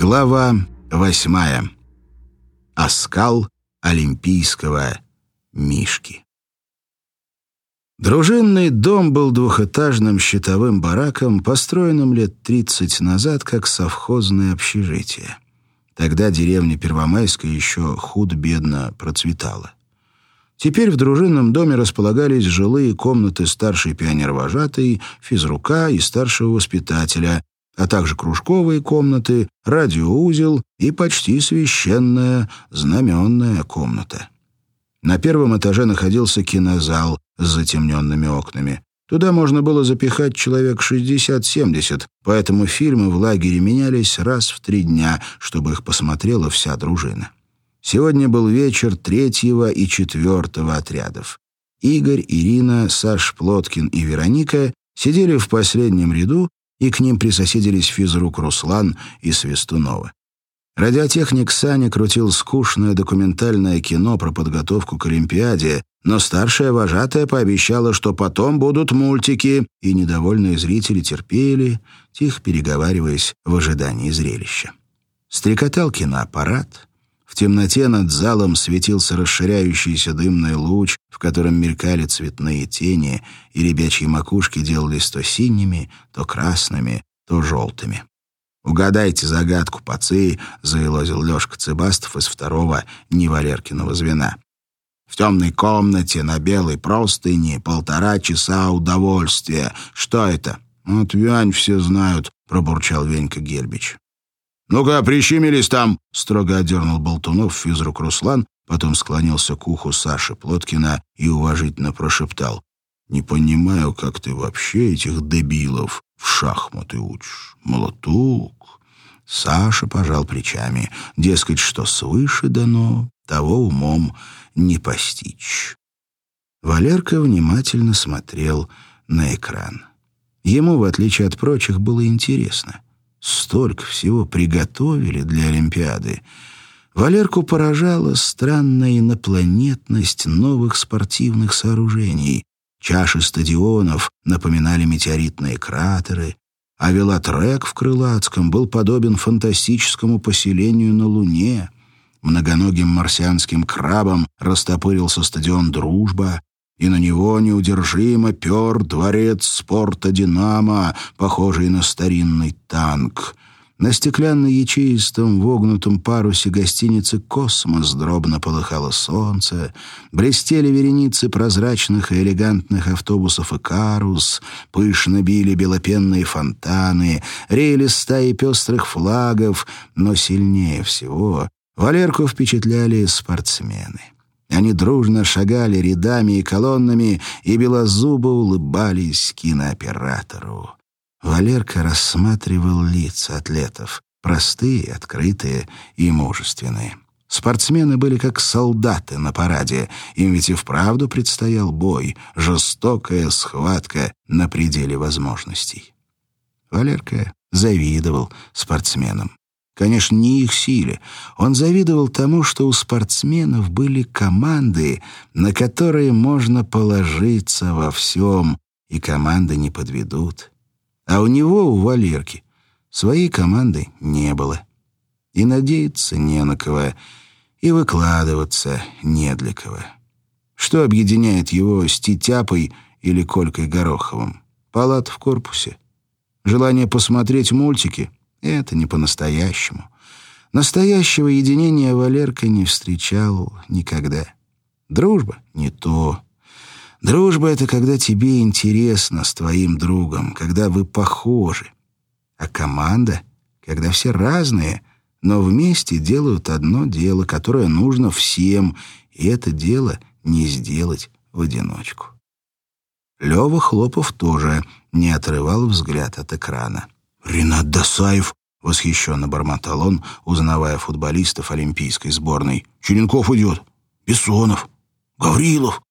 Глава восьмая. Оскал олимпийского Мишки. Дружинный дом был двухэтажным щитовым бараком, построенным лет 30 назад как совхозное общежитие. Тогда деревня Первомайская еще худ-бедно процветала. Теперь в дружинном доме располагались жилые комнаты старшей пионер-вожатой, физрука и старшего воспитателя, а также кружковые комнаты, радиоузел и почти священная знаменная комната. На первом этаже находился кинозал с затемненными окнами. Туда можно было запихать человек 60-70, поэтому фильмы в лагере менялись раз в три дня, чтобы их посмотрела вся дружина. Сегодня был вечер третьего и четвертого отрядов. Игорь, Ирина, Саш Плоткин и Вероника сидели в последнем ряду и к ним присоседились физрук Руслан и Свистунова. Радиотехник Саня крутил скучное документальное кино про подготовку к Олимпиаде, но старшая вожатая пообещала, что потом будут мультики, и недовольные зрители терпели, тихо переговариваясь в ожидании зрелища. Стрекотал киноаппарат — в темноте над залом светился расширяющийся дымный луч, в котором мелькали цветные тени, и ребячьи макушки делались то синими, то красными, то желтыми. «Угадайте загадку, пацы», — заилозил Лёшка Цыбастов из второго невалеркиного звена. «В темной комнате на белой простыне полтора часа удовольствия. Что это?» «Вот Вянь все знают», — пробурчал Венька Гербич. «Ну-ка, прищемились там!» — строго одернул Болтунов физрук Руслан, потом склонился к уху Саши Плоткина и уважительно прошептал. «Не понимаю, как ты вообще этих дебилов в шахматы учишь. Молоток!» Саша пожал плечами. Дескать, что свыше дано, того умом не постичь. Валерка внимательно смотрел на экран. Ему, в отличие от прочих, было интересно — Столько всего приготовили для Олимпиады. Валерку поражала странная инопланетность новых спортивных сооружений. Чаши стадионов напоминали метеоритные кратеры, а велотрек в Крылатском был подобен фантастическому поселению на Луне. Многоногим марсианским крабом растопырился стадион «Дружба», и на него неудержимо пер дворец спорта «Динамо», похожий на старинный танк. На стеклянно-ячеистом вогнутом парусе гостиницы «Космос» дробно полыхало солнце, блестели вереницы прозрачных и элегантных автобусов «Икарус», пышно били белопенные фонтаны, реяли стаи пестрых флагов, но сильнее всего Валерку впечатляли спортсмены. Они дружно шагали рядами и колоннами, и белозубо улыбались кинооператору. Валерка рассматривал лица атлетов, простые, открытые и мужественные. Спортсмены были как солдаты на параде, им ведь и вправду предстоял бой, жестокая схватка на пределе возможностей. Валерка завидовал спортсменам. Конечно, не их силе. Он завидовал тому, что у спортсменов были команды, на которые можно положиться во всем, и команды не подведут. А у него, у Валерки, своей команды не было. И надеяться не на кого, и выкладываться не для кого. Что объединяет его с Титяпой или Колькой Гороховым? Палат в корпусе. Желание посмотреть мультики — это не по-настоящему. Настоящего единения Валерка не встречал никогда. Дружба — не то. Дружба — это когда тебе интересно с твоим другом, когда вы похожи. А команда — когда все разные, но вместе делают одно дело, которое нужно всем, и это дело не сделать в одиночку. Лёва Хлопов тоже не отрывал взгляд от экрана. «Ренат Досаев!» — восхищенно бормотал он, узнавая футболистов олимпийской сборной. «Черенков идет! Бессонов! Гаврилов!»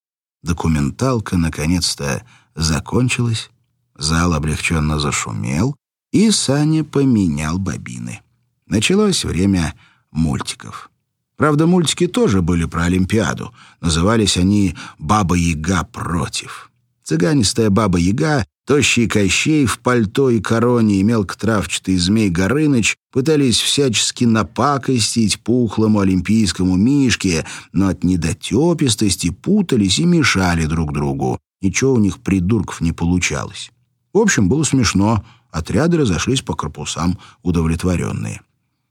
Документалка наконец-то закончилась, зал облегченно зашумел, и Саня поменял бобины. Началось время мультиков. Правда, мультики тоже были про Олимпиаду. Назывались они «Баба-Яга против». Цыганистая Баба-Яга Тощий Кощей в пальто и короне и мелкотравчатый змей Горыныч пытались всячески напакостить пухлому олимпийскому мишке, но от недотепистости путались и мешали друг другу. Ничего у них придурков не получалось. В общем, было смешно. Отряды разошлись по корпусам, удовлетворенные.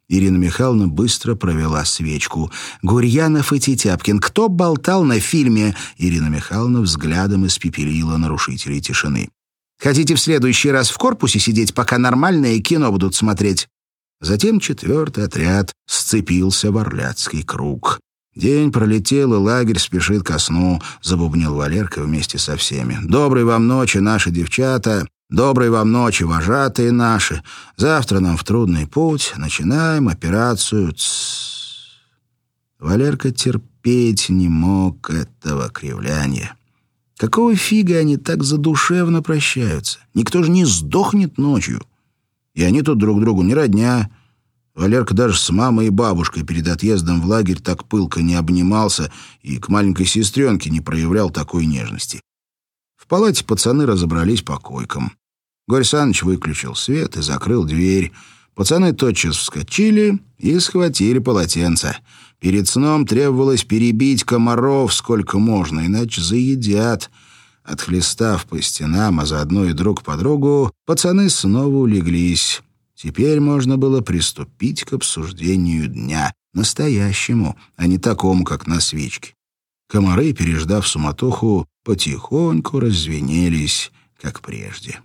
Ирина Михайловна быстро провела свечку. «Гурьянов и Тетяпкин. Кто болтал на фильме?» Ирина Михайловна взглядом испепелила нарушителей тишины. Хотите в следующий раз в корпусе сидеть, пока нормальное кино будут смотреть?» Затем четвертый отряд сцепился в Орляцкий круг. «День пролетел, и лагерь спешит ко сну», — забубнил Валерка вместе со всеми. «Доброй вам ночи, наши девчата! Доброй вам ночи, вожатые наши! Завтра нам в трудный путь. Начинаем операцию Тссс». Валерка терпеть не мог этого кривляния. Какого фига они так задушевно прощаются? Никто же не сдохнет ночью. И они тут друг другу не родня. Валерка даже с мамой и бабушкой перед отъездом в лагерь так пылко не обнимался и к маленькой сестренке не проявлял такой нежности. В палате пацаны разобрались по койкам. Горь Саныч выключил свет и закрыл дверь. Пацаны тотчас вскочили и схватили полотенце — Перед сном требовалось перебить комаров сколько можно, иначе заедят. Отхлестав по стенам, а заодно и друг по другу, пацаны снова улеглись. Теперь можно было приступить к обсуждению дня, настоящему, а не такому, как на свечке. Комары, переждав суматоху, потихоньку развенелись, как прежде.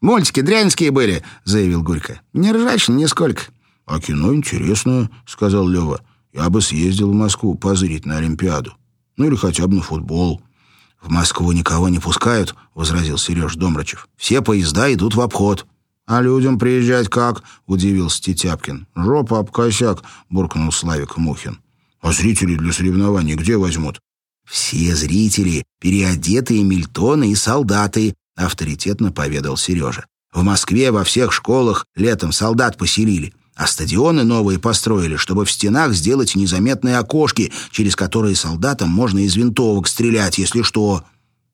«Мультики дрянские были», — заявил Гурько. «Не ржачно нисколько». «А кино интересное», — сказал Лева. Я бы съездил в Москву позырить на Олимпиаду. Ну или хотя бы на футбол. «В Москву никого не пускают», — возразил Сереж Домрачев. «Все поезда идут в обход». «А людям приезжать как?» — удивился Тетяпкин. «Жопа об косяк», — буркнул Славик Мухин. «А зрители для соревнований где возьмут?» «Все зрители — переодетые мильтоны и солдаты», — авторитетно поведал Сережа. «В Москве во всех школах летом солдат поселили. А стадионы новые построили, чтобы в стенах сделать незаметные окошки, через которые солдатам можно из винтовок стрелять, если что.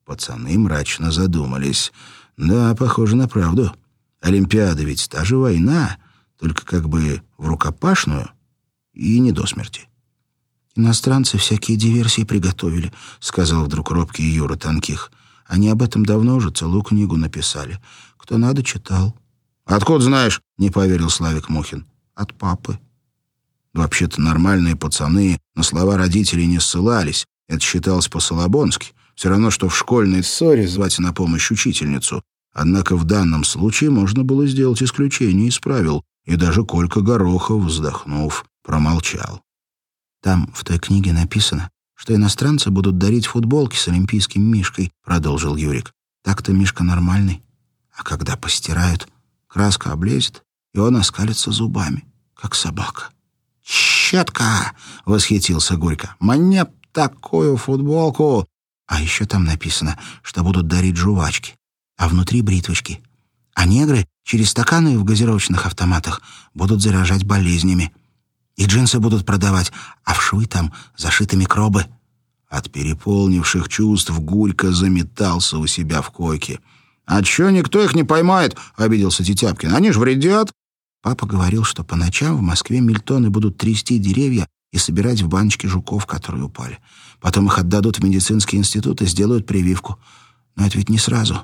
Пацаны мрачно задумались. Да, похоже на правду. Олимпиада ведь та же война, только как бы в рукопашную и не до смерти. «Иностранцы всякие диверсии приготовили», — сказал вдруг робкий Юра Танких. «Они об этом давно уже целую книгу написали. Кто надо, читал». «Откуда знаешь?» — не поверил Славик Мухин от папы. Вообще-то нормальные пацаны на слова родителей не ссылались. Это считалось по-солобонски. Все равно, что в школьной ссоре звать на помощь учительницу. Однако в данном случае можно было сделать исключение из правил. И даже Колька Горохов, вздохнув, промолчал. «Там в той книге написано, что иностранцы будут дарить футболки с олимпийским Мишкой», — продолжил Юрик. «Так-то Мишка нормальный. А когда постирают, краска облезет, и он оскалится зубами, как собака. «Щетка!» — восхитился Горько. «Мне такую футболку!» А еще там написано, что будут дарить жвачки, а внутри бритвочки. А негры через стаканы в газировочных автоматах будут заражать болезнями. И джинсы будут продавать, а в швы там зашиты микробы. От переполнивших чувств Гулька заметался у себя в койке. «А чё никто их не поймает?» — обиделся Тетяпкин. «Они ж вредят». Папа говорил, что по ночам в Москве мильтоны будут трясти деревья и собирать в баночки жуков, которые упали. Потом их отдадут в медицинский институт и сделают прививку. Но это ведь не сразу.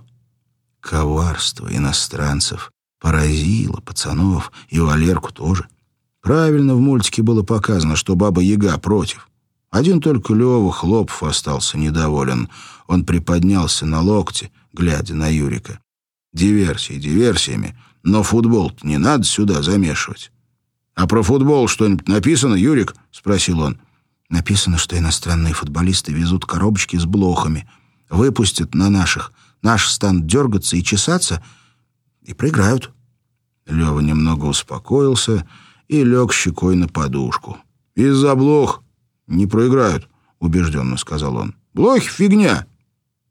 Коварство иностранцев поразило пацанов и Валерку тоже. Правильно в мультике было показано, что Баба-Яга против. Один только Лёва Хлопов остался недоволен. Он приподнялся на локте, глядя на Юрика. Диверсии диверсиями, но футбол не надо сюда замешивать. «А про футбол что-нибудь написано, Юрик?» — спросил он. «Написано, что иностранные футболисты везут коробочки с блохами, выпустят на наших, наши станут дергаться и чесаться, и проиграют». Лева немного успокоился и лег щекой на подушку. «Из-за блох не проиграют», — убежденно сказал он. «Блохи — фигня».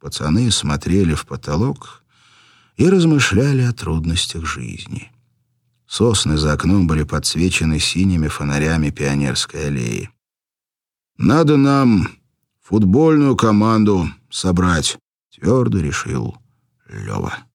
Пацаны смотрели в потолок и размышляли о трудностях жизни. Сосны за окном были подсвечены синими фонарями пионерской аллеи. «Надо нам футбольную команду собрать», — твердо решил Лева.